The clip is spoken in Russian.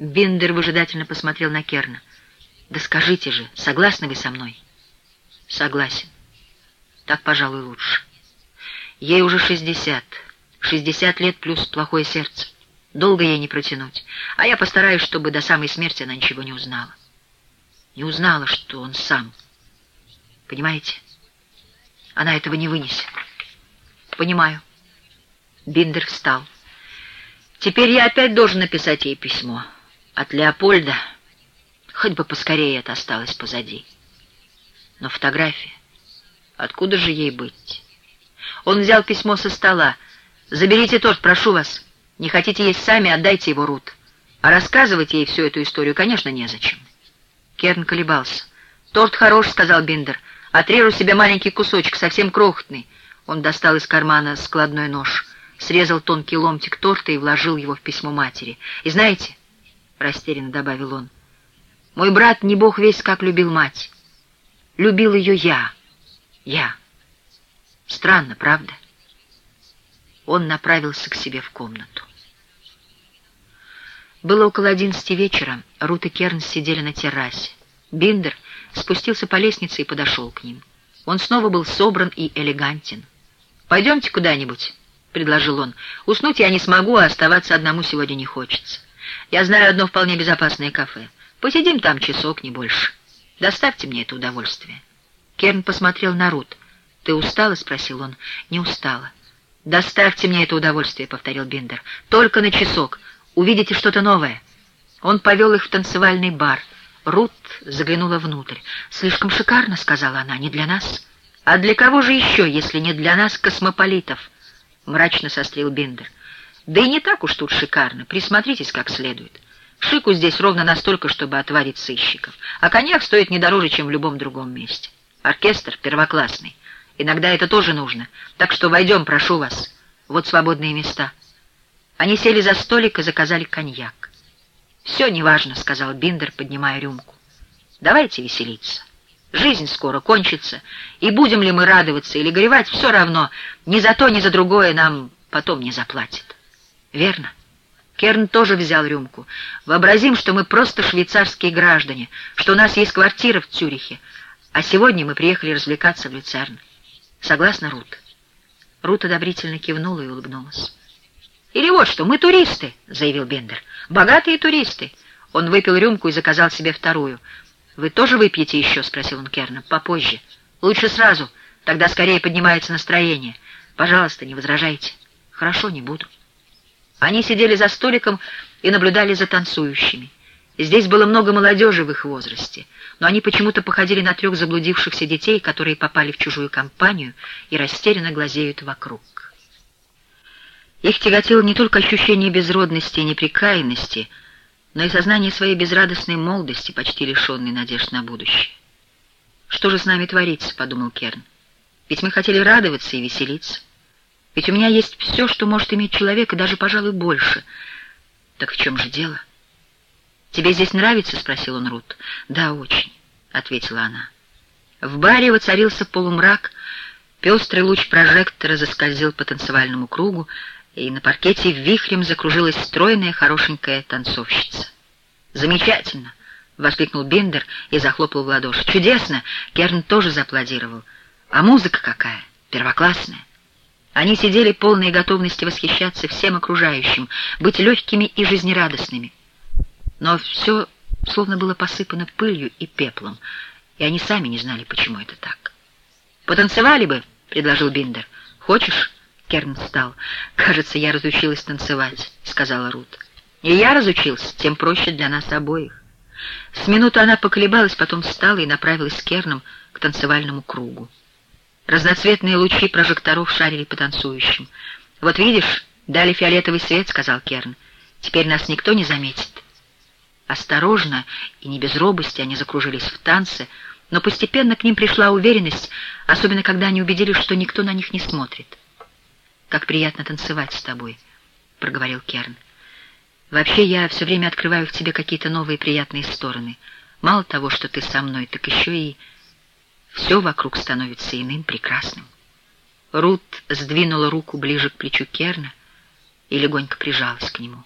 Биндер выжидательно посмотрел на Керна. «Да скажите же, согласны вы со мной?» «Согласен. Так, пожалуй, лучше. Ей уже шестьдесят. Шестьдесят лет плюс плохое сердце. Долго ей не протянуть. А я постараюсь, чтобы до самой смерти она ничего не узнала. Не узнала, что он сам. Понимаете? Она этого не вынесет. Понимаю. Биндер встал. Теперь я опять должен написать ей письмо. От Леопольда. Хоть бы поскорее это осталось позади. Но фотография... Откуда же ей быть? Он взял письмо со стола. «Заберите торт, прошу вас. Не хотите есть сами, отдайте его Рут. А рассказывать ей всю эту историю, конечно, незачем». Керн колебался. «Торт хорош», — сказал Биндер. «Отрежу себе маленький кусочек, совсем крохотный». Он достал из кармана складной нож, срезал тонкий ломтик торта и вложил его в письмо матери. «И знаете...» растерянно добавил он. Мой брат не бог весь как любил мать. Любил ее я. Я. Странно, правда? Он направился к себе в комнату. Было около одиннадцати вечера. Рут и Керн сидели на террасе. Биндер спустился по лестнице и подошел к ним. Он снова был собран и элегантен. «Пойдемте куда-нибудь», — предложил он. «Уснуть я не смогу, а оставаться одному сегодня не хочется». Я знаю одно вполне безопасное кафе. Посидим там часок, не больше. Доставьте мне это удовольствие». Керн посмотрел на Рут. «Ты устала?» — спросил он. «Не устала». «Доставьте мне это удовольствие», — повторил Биндер. «Только на часок. Увидите что-то новое». Он повел их в танцевальный бар. Рут заглянула внутрь. «Слишком шикарно», — сказала она, — «не для нас». «А для кого же еще, если не для нас, космополитов?» — мрачно сострил Биндер. Да и не так уж тут шикарно. Присмотритесь как следует. Шику здесь ровно настолько, чтобы отварить сыщиков. А коньяк стоит не дороже, чем в любом другом месте. Оркестр первоклассный. Иногда это тоже нужно. Так что войдем, прошу вас. Вот свободные места. Они сели за столик и заказали коньяк. «Все неважно», — сказал Биндер, поднимая рюмку. «Давайте веселиться. Жизнь скоро кончится, и будем ли мы радоваться или горевать, все равно. Ни за то, ни за другое нам потом не заплатят». Верно. Керн тоже взял рюмку. Вообразим, что мы просто швейцарские граждане, что у нас есть квартира в Цюрихе, а сегодня мы приехали развлекаться в Люцерн. Согласна, Рут? Рут одобрительно кивнула и улыбнулась. «Или вот что, мы туристы», — заявил Бендер. «Богатые туристы». Он выпил рюмку и заказал себе вторую. «Вы тоже выпьете еще?» — спросил он Керна. «Попозже. Лучше сразу. Тогда скорее поднимается настроение. Пожалуйста, не возражайте». «Хорошо, не буду». Они сидели за столиком и наблюдали за танцующими. Здесь было много молодежи в их возрасте, но они почему-то походили на трех заблудившихся детей, которые попали в чужую компанию и растерянно глазеют вокруг. Их тяготило не только ощущение безродности и неприкаянности, но и сознание своей безрадостной молодости, почти лишенной надежд на будущее. «Что же с нами творится?» — подумал Керн. «Ведь мы хотели радоваться и веселиться. Ведь у меня есть все, что может иметь человек, и даже, пожалуй, больше. Так в чем же дело? «Тебе здесь нравится?» — спросил он Рут. «Да, очень», — ответила она. В баре воцарился полумрак, пестрый луч прожектора заскользил по танцевальному кругу, и на паркете вихрем закружилась стройная, хорошенькая танцовщица. «Замечательно!» — воскликнул Биндер и захлопал в ладоши. «Чудесно!» — Керн тоже зааплодировал. «А музыка какая! Первоклассная!» Они сидели полные готовности восхищаться всем окружающим, быть легкими и жизнерадостными. Но все словно было посыпано пылью и пеплом, и они сами не знали, почему это так. «Потанцевали бы», — предложил Биндер. «Хочешь?» — Керн встал. «Кажется, я разучилась танцевать», — сказала Рут. «И я разучился, тем проще для нас обоих». С минуту она поколебалась, потом встала и направилась с Керном к танцевальному кругу. Разноцветные лучи прожекторов шарили по танцующим. «Вот видишь, дали фиолетовый свет», — сказал Керн. «Теперь нас никто не заметит». Осторожно и не без робости они закружились в танце, но постепенно к ним пришла уверенность, особенно когда они убедились, что никто на них не смотрит. «Как приятно танцевать с тобой», — проговорил Керн. «Вообще я все время открываю в тебе какие-то новые приятные стороны. Мало того, что ты со мной, так еще и все вокруг становится иным, прекрасным. Рут сдвинула руку ближе к плечу Керна и легонько прижалась к нему.